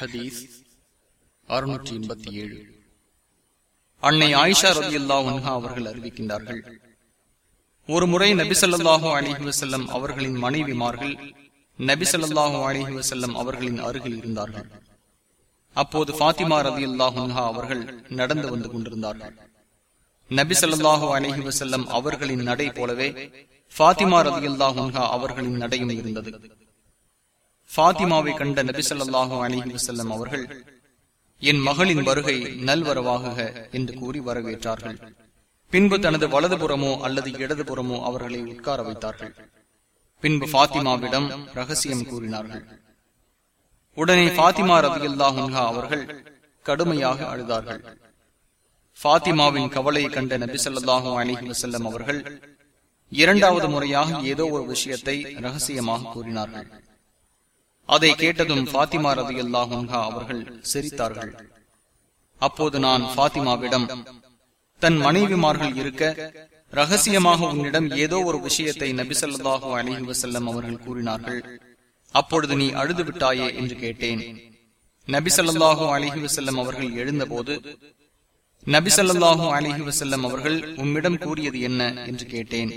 ஹதீஸ் அறுநூற்றி எண்பத்தி ஏழு. அன்னை ஆயிஷா ரதி உன்ஹா அவர்கள் அறிவிக்கின்றார்கள். ஒரு முறை நபிசல்லாஹு அலிஹி வசல்லம் அவர்களின் மனைவிமார்கள் நபிசல்லாஹு அலிஹி வசல்லம் அவர்களின் அருகில் இருந்தார்கள். அப்போது பாத்திமா ரதி உன்ஹா அவர்கள் நடந்து வந்து கொண்டிருந்தார்கள். நபி சொல்லாஹு அலிஹி வசல்லம் அவர்களின் நடை போலவே பாத்திமா ரதி உன்ஹா அவர்களின் நடையும் இருந்தது. பாத்திமாவை கண்ட நபி சொல்லாஹு அலிஹி வசல்லம் அவர்கள் என் மகளின் வருகை நல்வரவாகுக என்று கூறி வரவேற்றார்கள். பின்பு தனது வலதுபுறமோ அல்லது இடதுபுறமோ அவர்களை உட்கார வைத்தார்கள். பின்பு பாத்திமாவிடம் ரகசியம் கூறினார்கள். உடனே பாத்திமா ஹுன்ஹா அவர்கள் கடுமையாக அழுதார்கள். பாத்திமாவின் கவலை கண்ட நபிசல்லாஹு அலிஹி வசல்லம் அவர்கள் இரண்டாவது முறையாக ஏதோ ஒரு விஷயத்தை ரகசியமாக கூறினார்கள். அதை கேட்டதும் பாத்திமா ரதி அல்லாஹா அவர்கள் சிரித்தார்கள். அப்போது நான் பாத்திமாவிடம் தன் மனைவிமார்கள் இருக்க ரகசியமாக உன்னிடம் ஏதோ ஒரு விஷயத்தை நபிசல்லாஹு அலிஹி வசல்லம் அவர்கள் கூறினார்கள். அப்பொழுது நீ அழுது விட்டாயே என்று கேட்டேன். நபிசல்லாஹு அலிஹி வசல்லம் அவர்கள் எழுந்தபோது நபிசல்லாஹு அலிஹி வசல்லம் அவர்கள் உம்மிடம் கூறியது என்ன என்று கேட்டேன்.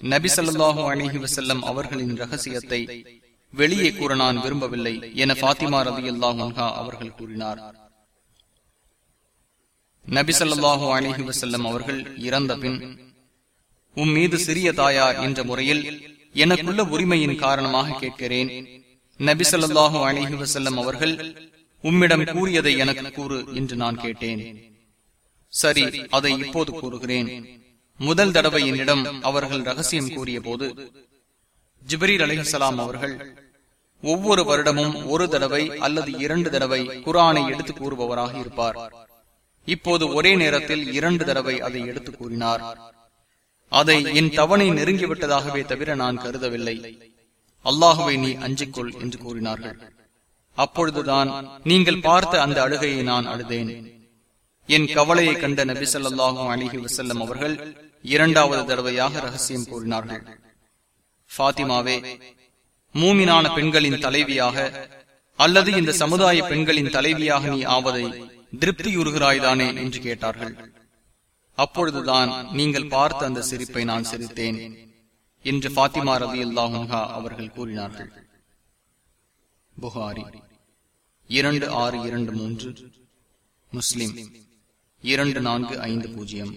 நபிசல்லாஹு அலிஹி வசல்லம் அவர்களின் ரகசியத்தை வெளியே கூற நான் விரும்பவில்லை என பாத்திமா ரவி அல்லாஹா அவர்கள் கூறினார். நபிசல்லாஹு அலிஹி வசல்லம் அவர்கள் இறந்த பின் உம் மீது சிறிய தாயா என்ற முறையில் எனக்குள்ள உரிமையின் காரணமாக கேட்கிறேன். நபிசல்லாஹு அலிஹி வசல்லம் அவர்கள் உம்மிடம் கூறியதை எனக்கு கூறு என்று நான் கேட்டேன். சரி அதை இப்போது கூறுகிறேன். முதல் தடவை என்னிடம் அவர்கள் ரகசியம் கூறிய போது ஜிபரீர் அலிஹலாம் அவர்கள் ஒவ்வொரு வருடமும் ஒரு தடவை அல்லது இரண்டு தடவை குரானை எடுத்து கூறுபவராக இருப்பார். இப்போது ஒரே நேரத்தில் இரண்டு தடவை அதை எடுத்து கூறினார். அதை என் தவணை நெருங்கிவிட்டதாகவே தவிர நான் கருதவில்லை. அல்லாஹுவை நீ அஞ்சிக்கொள் என்று கூறினார்கள். அப்பொழுதுதான் நீங்கள் பார்த்த அந்த அழுகையை நான் அழுதேன். என் கவலையை கண்ட நபி சொல்லாஹும் அலிஹி வசல்லம் அவர்கள் இரண்டாவது தடவையாக ரகசியம் கூறினார்கள். பாத்திமாவே மூமினான பெண்களின் தலைவியாக அல்லது இந்த சமுதாய பெண்களின் தலைவியாக நீ ஆவதை திருப்தியுறுகிறாய்தானே என்று கேட்டார்கள். அப்பொழுதுதான் நீங்கள் பார்த்த அந்த சிரிப்பை நான் சிரித்தேன் என்று பாத்திமா ரவி அல்லாஹா அவர்கள் கூறினார்கள். புகாரி இரண்டு ஆறு இரண்டு மூன்று முஸ்லிம் இரண்டு நான்கு ஐந்து பூஜ்ஜியம்.